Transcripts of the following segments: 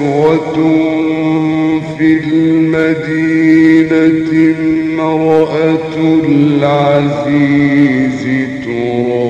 عشرة في المدينة امرأة العزيز ترى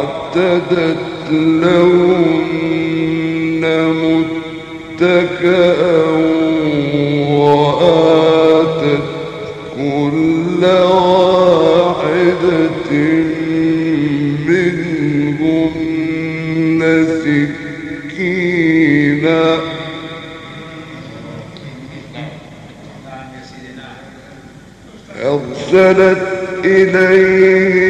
أعتدت لهن متكأ وآتت كل واحدة منهن سكينا أرسلت إليه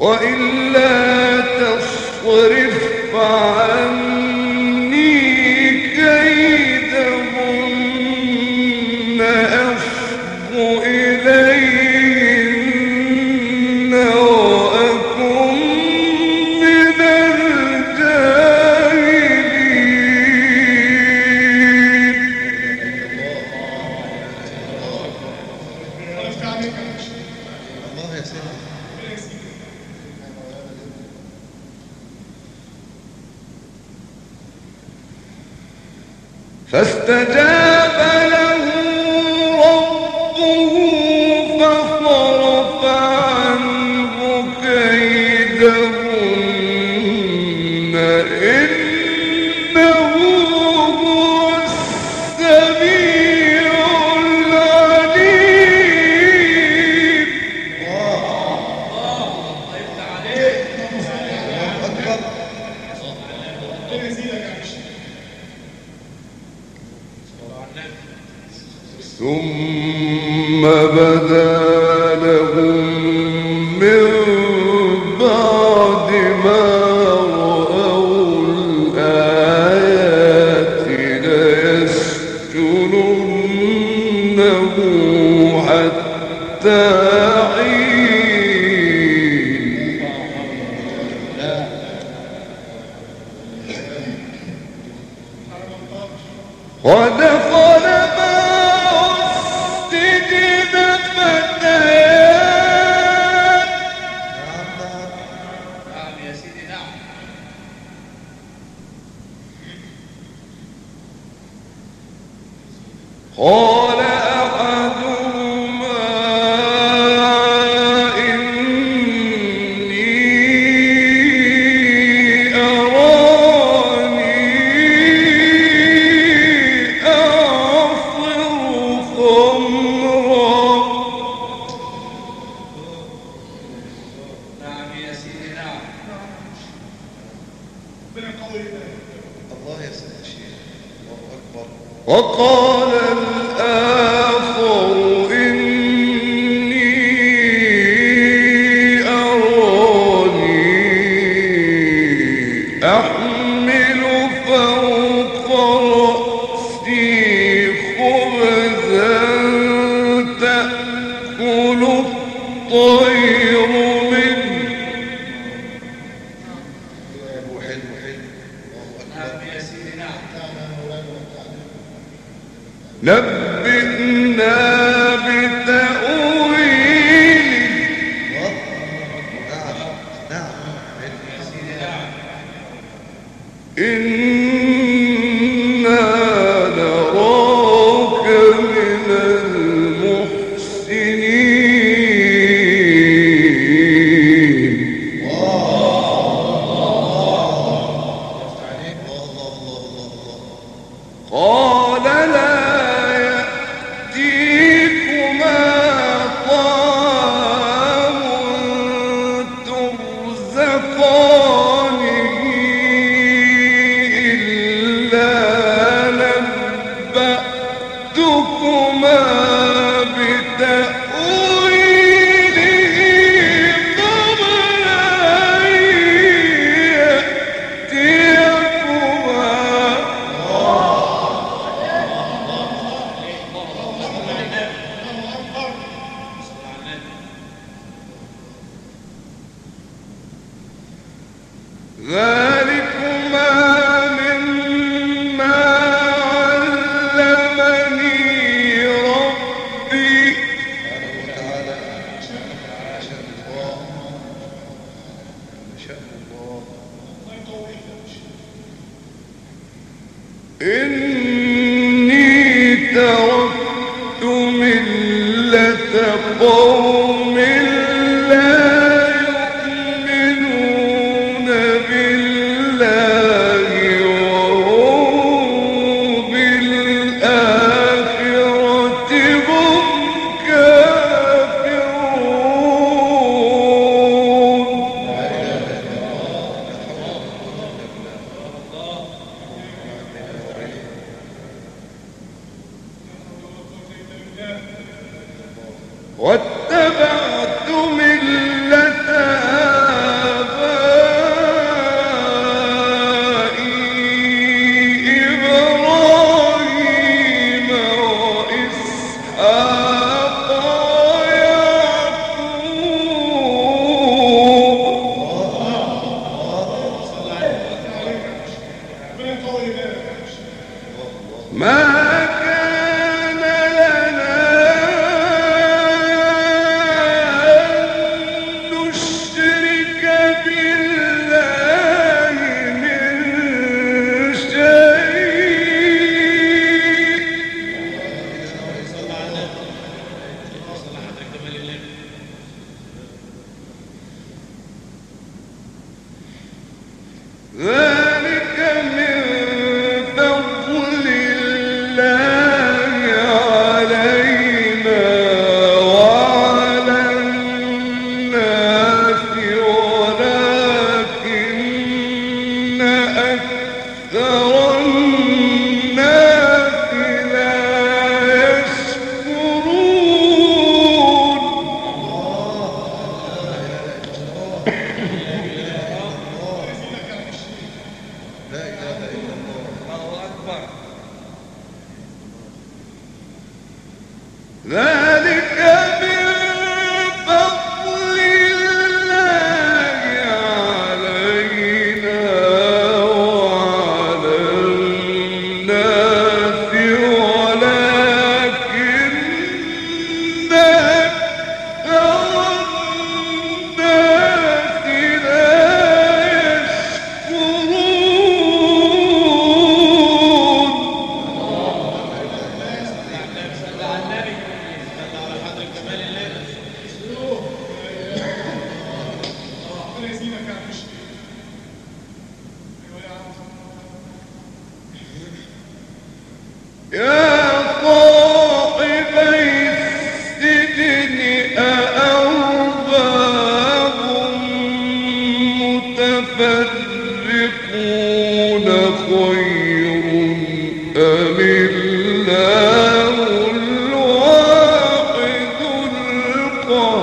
وإلا تصرف قال الطير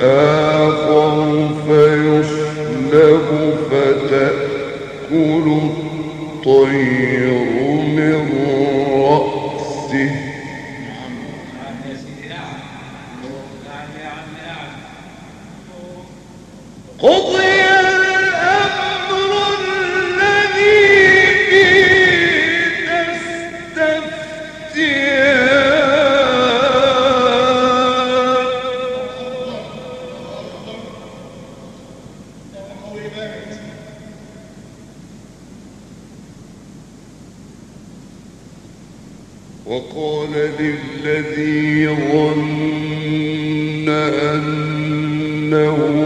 الآخر فيصلب فتأكل الطير أنه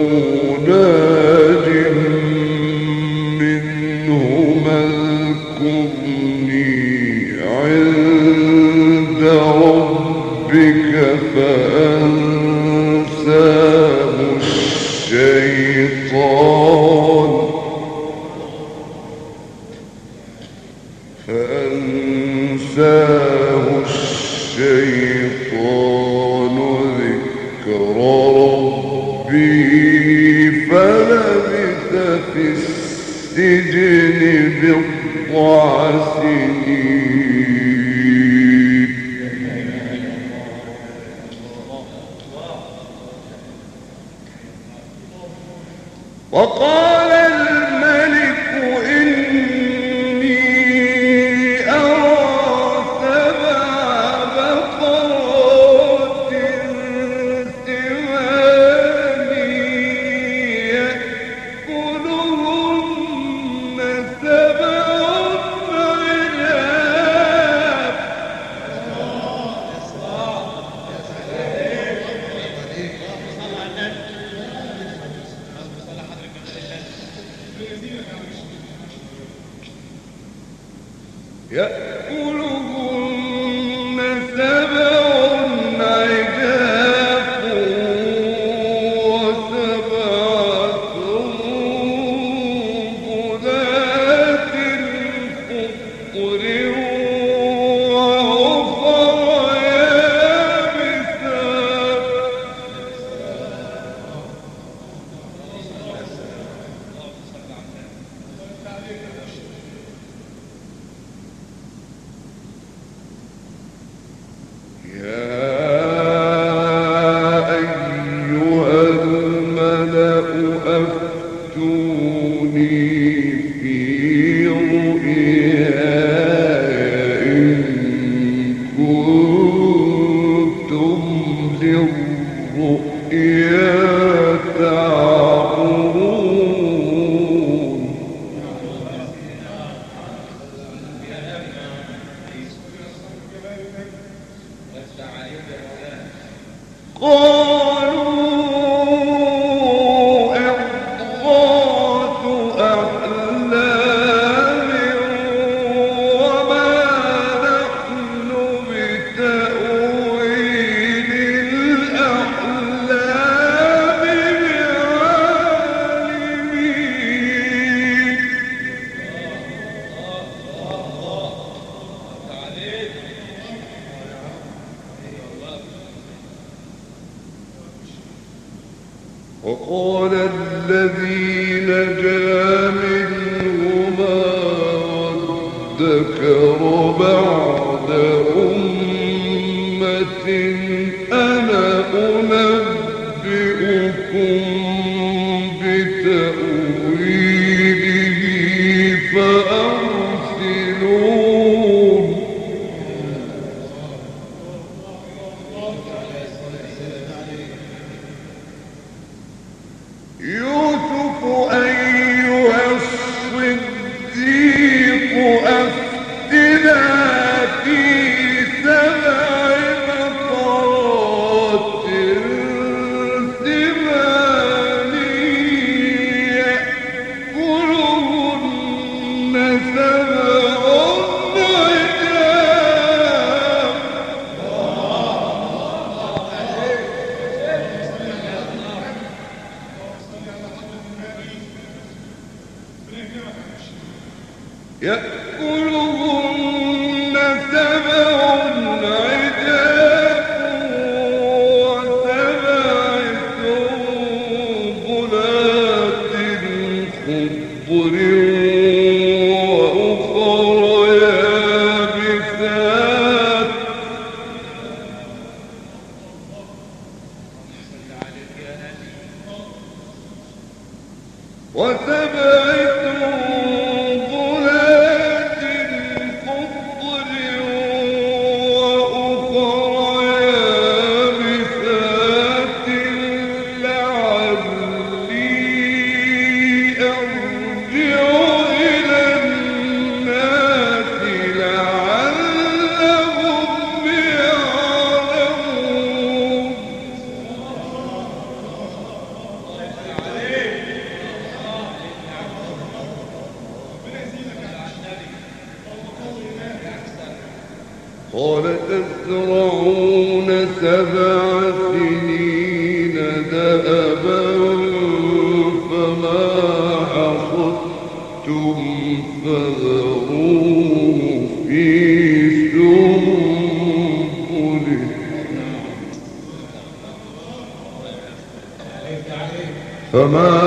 فما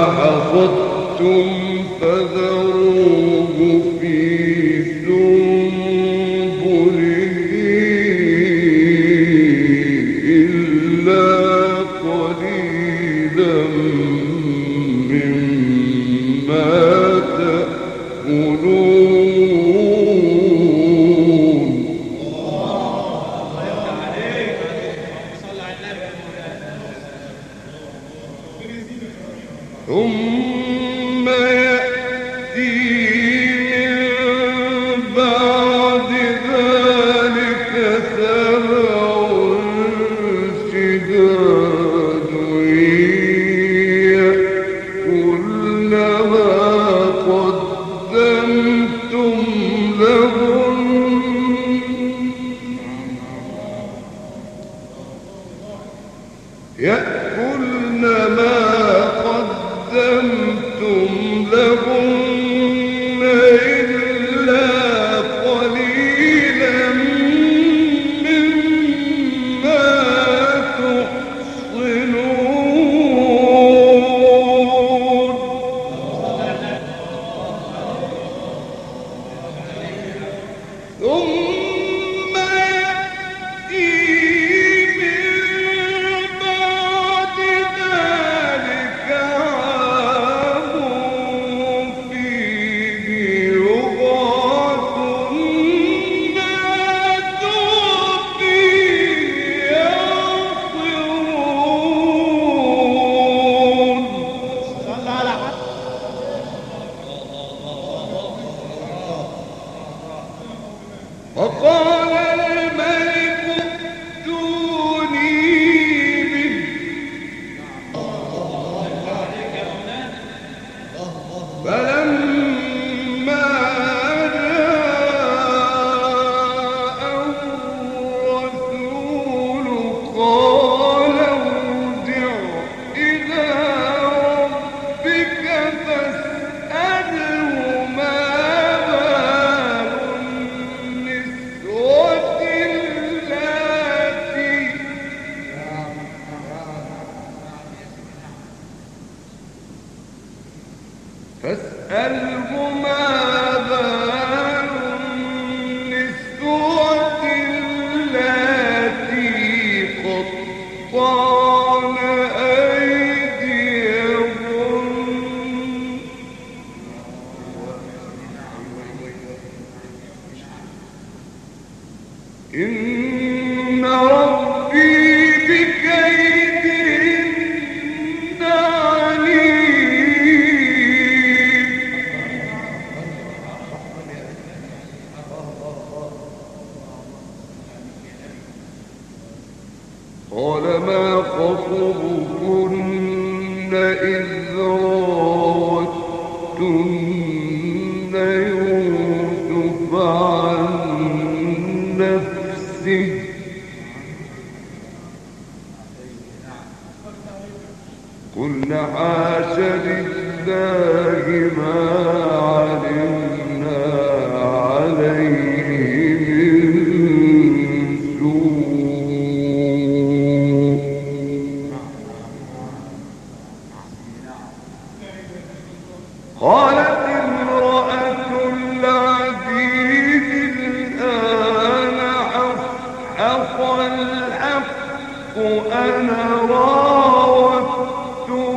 أخ الحق أنا راودته